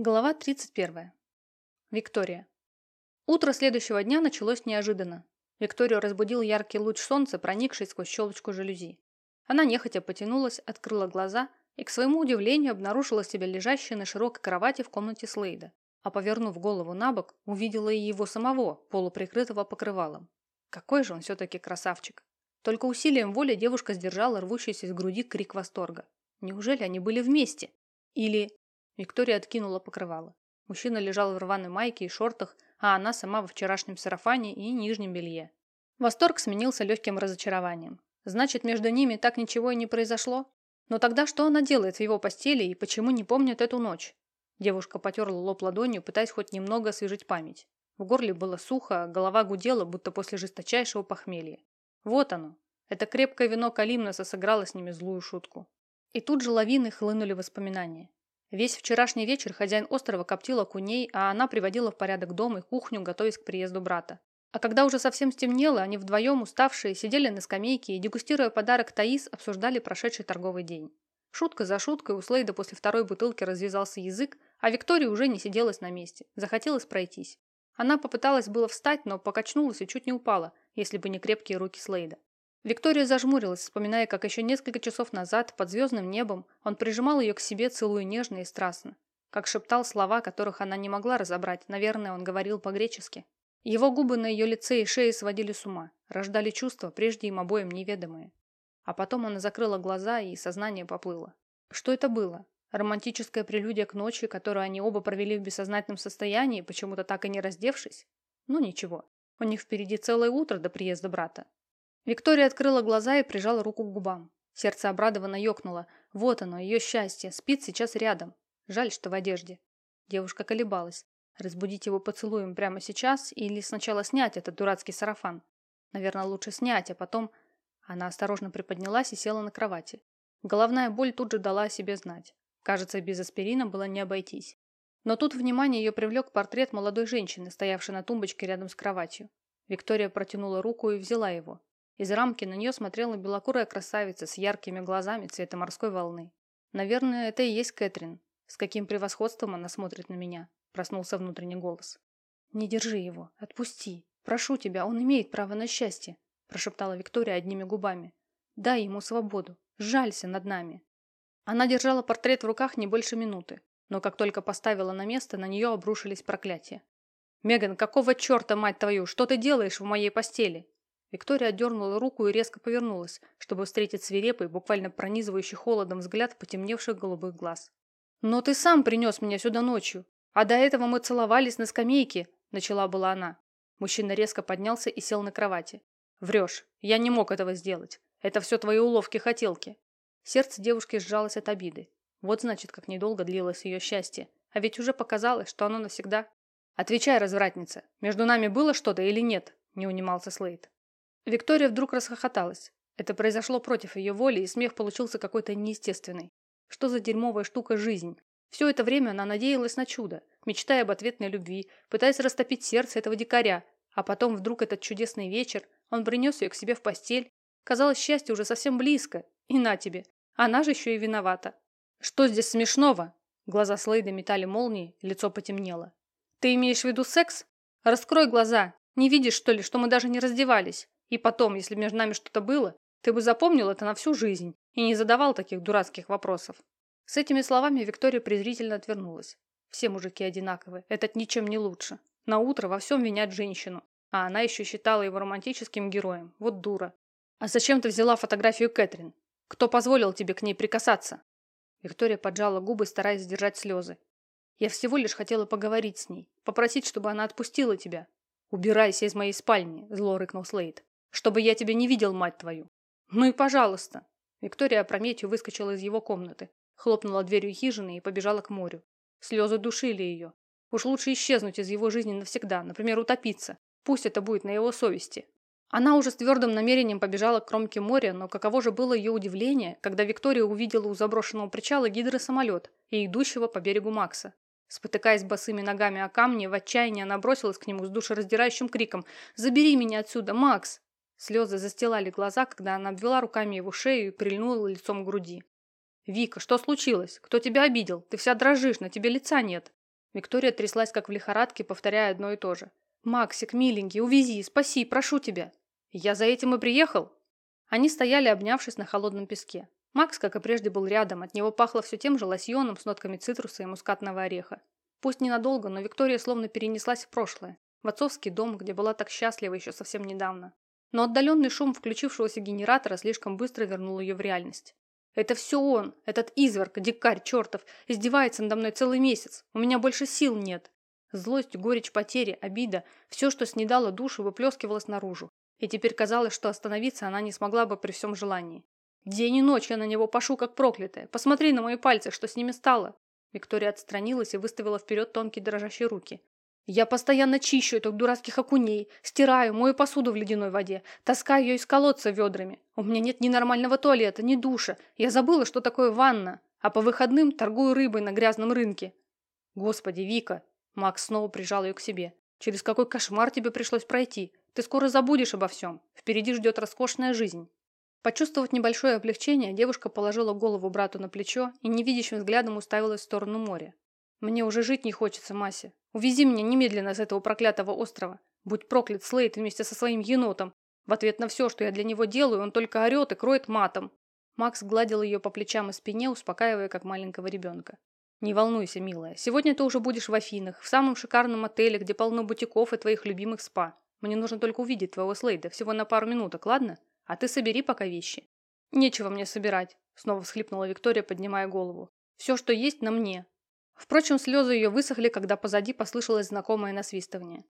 Глава 31. Виктория. Утро следующего дня началось неожиданно. Викторию разбудил яркий луч солнца, проникший сквозь щелочку жалюзи. Она нехотя потянулась, открыла глаза и, к своему удивлению, обнаружила себя лежащей на широкой кровати в комнате Слейда, а, повернув голову на бок, увидела и его самого, полуприкрытого покрывалом. Какой же он все-таки красавчик! Только усилием воли девушка сдержала рвущийся из груди крик восторга. Неужели они были вместе? Или Виктория откинула покрывало. Мужчина лежал в рваной майке и шортах, а она сама во вчерашнем сарафане и нижнем белье. Восторг сменился легким разочарованием. Значит, между ними так ничего и не произошло? Но тогда что она делает в его постели и почему не помнит эту ночь? Девушка потерла лоб ладонью, пытаясь хоть немного освежить память. В горле было сухо, а голова гудела, будто после жесточайшего похмелья. Вот оно. Это крепкое вино Калимноса сыграло с ними злую шутку. И тут же лавины хлынули воспоминания. Весь вчерашний вечер хозяин острова коптил окуней, а она приводила в порядок дом и кухню, готовясь к приезду брата. А когда уже совсем стемнело, они вдвоем, уставшие, сидели на скамейке и, дегустируя подарок Таис, обсуждали прошедший торговый день. Шутка за шуткой у Слейда после второй бутылки развязался язык, а Виктория уже не сиделась на месте. Захотелось пройтись. Она попыталась было встать, но покачнулась и чуть не упала, если бы не крепкие руки Слейда. Виктория зажмурилась, вспоминая, как еще несколько часов назад, под звездным небом, он прижимал ее к себе, целуя нежно и страстно. Как шептал слова, которых она не могла разобрать, наверное, он говорил по-гречески. Его губы на ее лице и шее сводили с ума, рождали чувства, прежде им обоим неведомые. А потом она закрыла глаза, и сознание поплыло. Что это было? Романтическая прелюдия к ночи, которую они оба провели в бессознательном состоянии, почему-то так и не раздевшись? Ну ничего, у них впереди целое утро до приезда брата. Виктория открыла глаза и прижала руку к губам. Сердце обрадованно ёкнуло. Вот оно, ее счастье. Спит сейчас рядом. Жаль, что в одежде. Девушка колебалась. Разбудить его поцелуем прямо сейчас или сначала снять этот дурацкий сарафан? Наверное, лучше снять, а потом... Она осторожно приподнялась и села на кровати. Головная боль тут же дала о себе знать. Кажется, без аспирина было не обойтись. Но тут внимание ее привлек портрет молодой женщины, стоявшей на тумбочке рядом с кроватью. Виктория протянула руку и взяла его. Из рамки на нее смотрела белокурая красавица с яркими глазами цвета морской волны. «Наверное, это и есть Кэтрин. С каким превосходством она смотрит на меня», – проснулся внутренний голос. «Не держи его. Отпусти. Прошу тебя, он имеет право на счастье», – прошептала Виктория одними губами. «Дай ему свободу. Жалься над нами». Она держала портрет в руках не больше минуты, но как только поставила на место, на нее обрушились проклятия. «Меган, какого черта, мать твою, что ты делаешь в моей постели?» Виктория отдернула руку и резко повернулась, чтобы встретить свирепый, буквально пронизывающий холодом взгляд потемневших голубых глаз. «Но ты сам принес меня сюда ночью, а до этого мы целовались на скамейке», – начала была она. Мужчина резко поднялся и сел на кровати. «Врешь. Я не мог этого сделать. Это все твои уловки-хотелки». Сердце девушки сжалось от обиды. Вот значит, как недолго длилось ее счастье. А ведь уже показалось, что оно навсегда. «Отвечай, развратница, между нами было что-то или нет?» – не унимался Слейд. Виктория вдруг расхохоталась. Это произошло против ее воли, и смех получился какой-то неестественный. Что за дерьмовая штука жизнь? Все это время она надеялась на чудо, мечтая об ответной любви, пытаясь растопить сердце этого дикаря. А потом вдруг этот чудесный вечер, он принес ее к себе в постель. Казалось, счастье уже совсем близко. И на тебе. Она же еще и виновата. Что здесь смешного? Глаза Слейда метали молнии, лицо потемнело. Ты имеешь в виду секс? Раскрой глаза. Не видишь, что ли, что мы даже не раздевались? И потом, если между нами что-то было, ты бы запомнил это на всю жизнь и не задавал таких дурацких вопросов. С этими словами Виктория презрительно отвернулась. Все мужики одинаковы, этот ничем не лучше. На утро во всем винят женщину, а она еще считала его романтическим героем. Вот дура. А зачем ты взяла фотографию Кэтрин? Кто позволил тебе к ней прикасаться? Виктория поджала губы, стараясь сдержать слезы. Я всего лишь хотела поговорить с ней, попросить, чтобы она отпустила тебя. Убирайся из моей спальни, зло рыкнул Слейд. Чтобы я тебя не видел, мать твою. Ну и пожалуйста. Виктория опрометью выскочила из его комнаты, хлопнула дверью хижины и побежала к морю. Слезы душили ее. Уж лучше исчезнуть из его жизни навсегда, например, утопиться. Пусть это будет на его совести. Она уже с твердым намерением побежала к кромке моря, но каково же было ее удивление, когда Виктория увидела у заброшенного причала гидросамолет и идущего по берегу Макса. Спотыкаясь босыми ногами о камни, в отчаянии она бросилась к нему с душераздирающим криком «Забери меня отсюда, Макс!» Слезы застилали глаза, когда она обвела руками его шею и прильнула лицом к груди. «Вика, что случилось? Кто тебя обидел? Ты вся дрожишь, на тебе лица нет». Виктория тряслась, как в лихорадке, повторяя одно и то же. «Максик, миленький, увези, спаси, прошу тебя!» «Я за этим и приехал!» Они стояли, обнявшись на холодном песке. Макс, как и прежде, был рядом, от него пахло все тем же лосьоном с нотками цитруса и мускатного ореха. Пусть ненадолго, но Виктория словно перенеслась в прошлое, в отцовский дом, где была так счастлива еще совсем недавно. Но отдаленный шум включившегося генератора слишком быстро вернул ее в реальность. «Это все он, этот изверг, дикарь чертов, издевается надо мной целый месяц. У меня больше сил нет». Злость, горечь потери, обида – все, что снедало душу, выплескивалось наружу. И теперь казалось, что остановиться она не смогла бы при всем желании. День и ночь я на него пашу, как проклятая. Посмотри на мои пальцы, что с ними стало. Виктория отстранилась и выставила вперед тонкие дрожащие руки. Я постоянно чищу этих дурацких окуней, стираю, мою посуду в ледяной воде, таскаю ее из колодца ведрами. У меня нет ни нормального туалета, ни душа. Я забыла, что такое ванна. А по выходным торгую рыбой на грязном рынке. Господи, Вика. Макс снова прижал ее к себе. Через какой кошмар тебе пришлось пройти? Ты скоро забудешь обо всем. Впереди ждет роскошная жизнь. Почувствовав небольшое облегчение, девушка положила голову брату на плечо и невидящим взглядом уставилась в сторону моря. «Мне уже жить не хочется, Мася. Увези меня немедленно с этого проклятого острова. Будь проклят Слейд вместе со своим енотом. В ответ на все, что я для него делаю, он только орет и кроет матом». Макс гладил ее по плечам и спине, успокаивая, как маленького ребенка. «Не волнуйся, милая. Сегодня ты уже будешь в Афинах, в самом шикарном отеле, где полно бутиков и твоих любимых спа. Мне нужно только увидеть твоего Слейда, всего на пару минуток, ладно? А ты собери пока вещи». «Нечего мне собирать», — снова всхлипнула Виктория, поднимая голову. «Все, что есть, на мне». Впрочем, слезы ее высохли, когда позади послышалось знакомое насвистывание.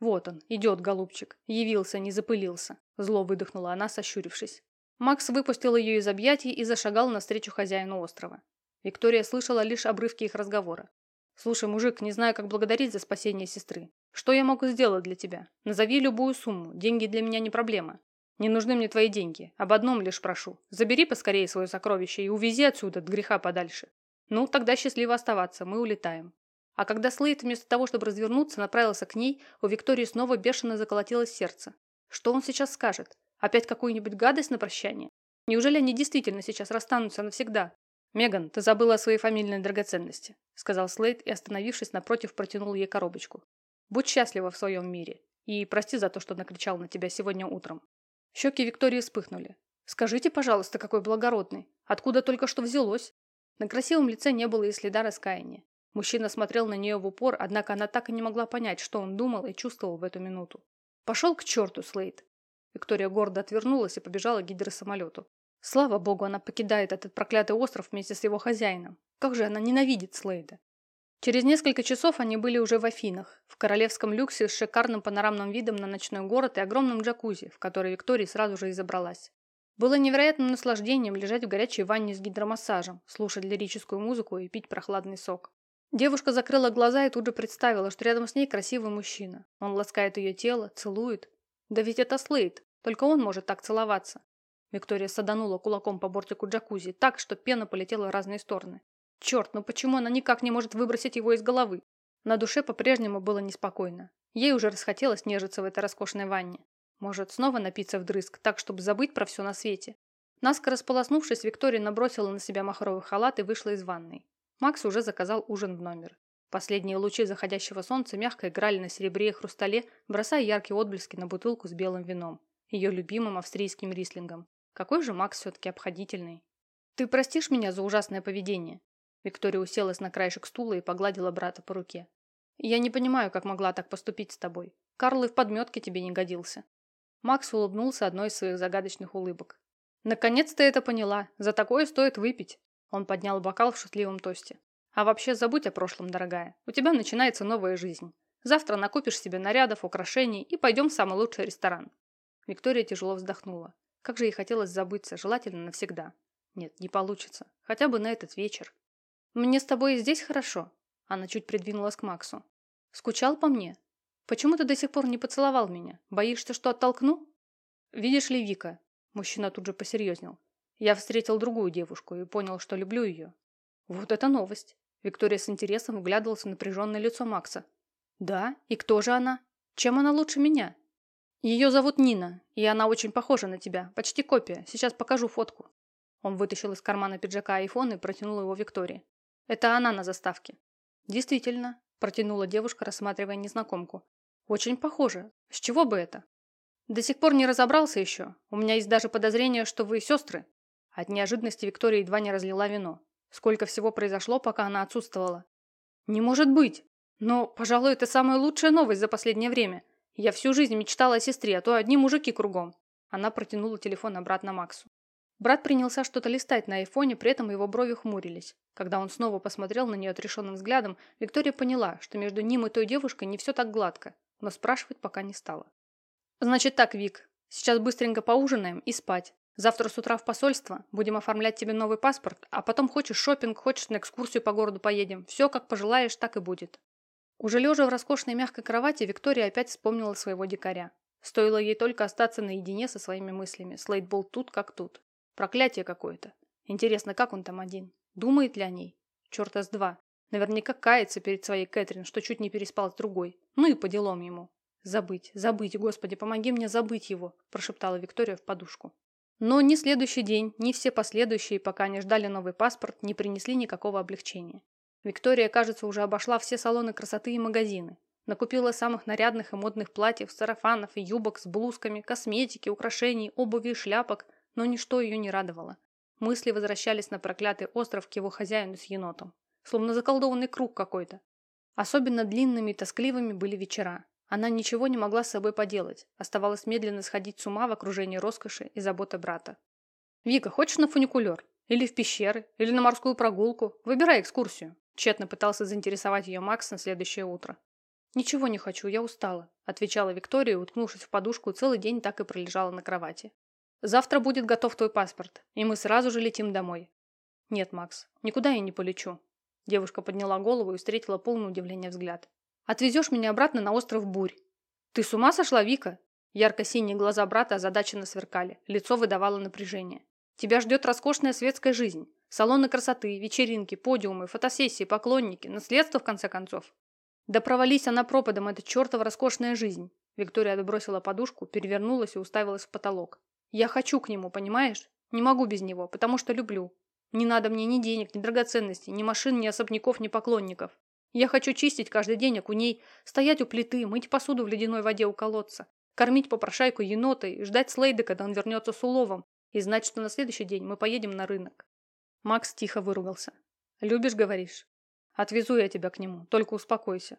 «Вот он, идет, голубчик. Явился, не запылился», — зло выдохнула она, сощурившись. Макс выпустил ее из объятий и зашагал навстречу хозяину острова. Виктория слышала лишь обрывки их разговора. «Слушай, мужик, не знаю, как благодарить за спасение сестры. Что я могу сделать для тебя? Назови любую сумму, деньги для меня не проблема. Не нужны мне твои деньги. Об одном лишь прошу. Забери поскорее свое сокровище и увези отсюда, от греха подальше. Ну, тогда счастливо оставаться, мы улетаем. А когда Слейд вместо того, чтобы развернуться, направился к ней, у Виктории снова бешено заколотилось сердце. Что он сейчас скажет? Опять какую-нибудь гадость на прощание? Неужели они действительно сейчас расстанутся навсегда? «Меган, ты забыла о своей фамильной драгоценности», сказал Слейд и, остановившись напротив, протянул ей коробочку. «Будь счастлива в своем мире. И прости за то, что накричал на тебя сегодня утром. Щеки Виктории вспыхнули. «Скажите, пожалуйста, какой благородный. Откуда только что взялось?» На красивом лице не было и следа раскаяния. Мужчина смотрел на нее в упор, однако она так и не могла понять, что он думал и чувствовал в эту минуту. «Пошел к черту, Слейд!» Виктория гордо отвернулась и побежала к гидросамолету. Слава богу, она покидает этот проклятый остров вместе с его хозяином. Как же она ненавидит Слейда. Через несколько часов они были уже в Афинах, в королевском люксе с шикарным панорамным видом на ночной город и огромным джакузи, в который Виктория сразу же и забралась. Было невероятным наслаждением лежать в горячей ванне с гидромассажем, слушать лирическую музыку и пить прохладный сок. Девушка закрыла глаза и тут же представила, что рядом с ней красивый мужчина. Он ласкает ее тело, целует. Да ведь это Слейд, только он может так целоваться. Виктория саданула кулаком по бортику джакузи так, что пена полетела в разные стороны. Черт, ну почему она никак не может выбросить его из головы? На душе по-прежнему было неспокойно. Ей уже расхотелось нежиться в этой роскошной ванне. Может, снова напиться вдрызг, так, чтобы забыть про все на свете? Наскоро сполоснувшись, Виктория набросила на себя махровый халат и вышла из ванной. Макс уже заказал ужин в номер. Последние лучи заходящего солнца мягко играли на серебре и хрустале, бросая яркие отблески на бутылку с белым вином. Ее любимым австрийским рислингом. Какой же Макс все-таки обходительный. «Ты простишь меня за ужасное поведение?» Виктория уселась на краешек стула и погладила брата по руке. «Я не понимаю, как могла так поступить с тобой. Карл и в подметке тебе не годился». Макс улыбнулся одной из своих загадочных улыбок. «Наконец-то это поняла. За такое стоит выпить». Он поднял бокал в шутливом тосте. «А вообще забудь о прошлом, дорогая. У тебя начинается новая жизнь. Завтра накупишь себе нарядов, украшений и пойдем в самый лучший ресторан». Виктория тяжело вздохнула. Как же ей хотелось забыться, желательно навсегда. Нет, не получится. Хотя бы на этот вечер. «Мне с тобой и здесь хорошо?» Она чуть придвинулась к Максу. «Скучал по мне? Почему ты до сих пор не поцеловал меня? Боишься, что оттолкну?» «Видишь ли, Вика?» Мужчина тут же посерьезнел. «Я встретил другую девушку и понял, что люблю ее». «Вот это новость!» Виктория с интересом вглядывалась в напряженное лицо Макса. «Да? И кто же она? Чем она лучше меня?» «Ее зовут Нина, и она очень похожа на тебя. Почти копия. Сейчас покажу фотку». Он вытащил из кармана пиджака айфон и протянул его Виктории. Это она на заставке. Действительно. Протянула девушка, рассматривая незнакомку. Очень похоже. С чего бы это? До сих пор не разобрался еще. У меня есть даже подозрение, что вы сестры. От неожиданности Виктория едва не разлила вино. Сколько всего произошло, пока она отсутствовала. Не может быть. Но, пожалуй, это самая лучшая новость за последнее время. Я всю жизнь мечтала о сестре, а то одни мужики кругом. Она протянула телефон обратно Максу. Брат принялся что-то листать на айфоне, при этом его брови хмурились. Когда он снова посмотрел на нее отрешенным взглядом, Виктория поняла, что между ним и той девушкой не все так гладко, но спрашивать пока не стала. «Значит так, Вик, сейчас быстренько поужинаем и спать. Завтра с утра в посольство, будем оформлять тебе новый паспорт, а потом хочешь шопинг, хочешь на экскурсию по городу поедем. Все, как пожелаешь, так и будет». Уже лежа в роскошной мягкой кровати, Виктория опять вспомнила своего дикаря. Стоило ей только остаться наедине со своими мыслями. Слейд был тут как тут. Проклятие какое-то. Интересно, как он там один? Думает ли о ней? Черта с два. Наверняка кается перед своей Кэтрин, что чуть не переспал с другой. Ну и по делам ему. «Забыть, забыть, Господи, помоги мне забыть его», – прошептала Виктория в подушку. Но ни следующий день, ни все последующие, пока не ждали новый паспорт, не принесли никакого облегчения. Виктория, кажется, уже обошла все салоны красоты и магазины. Накупила самых нарядных и модных платьев, сарафанов и юбок с блузками, косметики, украшений, обуви и шляпок – но ничто ее не радовало. Мысли возвращались на проклятый остров к его хозяину с енотом. Словно заколдованный круг какой-то. Особенно длинными и тоскливыми были вечера. Она ничего не могла с собой поделать. Оставалось медленно сходить с ума в окружении роскоши и заботы брата. «Вика, хочешь на фуникулер? Или в пещеры? Или на морскую прогулку? Выбирай экскурсию». Тщетно пытался заинтересовать ее Макс на следующее утро. «Ничего не хочу, я устала», – отвечала Виктория, уткнувшись в подушку, целый день так и пролежала на кровати. Завтра будет готов твой паспорт, и мы сразу же летим домой. Нет, Макс, никуда я не полечу. Девушка подняла голову и встретила полное удивление взгляд. Отвезешь меня обратно на остров Бурь. Ты с ума сошла, Вика? Ярко-синие глаза брата озадаченно сверкали, лицо выдавало напряжение. Тебя ждет роскошная светская жизнь. Салоны красоты, вечеринки, подиумы, фотосессии, поклонники, наследство в конце концов. Да провались она пропадом, эта чертова роскошная жизнь. Виктория отбросила подушку, перевернулась и уставилась в потолок. Я хочу к нему, понимаешь? Не могу без него, потому что люблю. Не надо мне ни денег, ни драгоценностей, ни машин, ни особняков, ни поклонников. Я хочу чистить каждый день окуней, стоять у плиты, мыть посуду в ледяной воде у колодца, кормить попрошайку енотой, ждать Слейда, когда он вернется с уловом, и знать, что на следующий день мы поедем на рынок. Макс тихо выругался. «Любишь, говоришь? Отвезу я тебя к нему, только успокойся.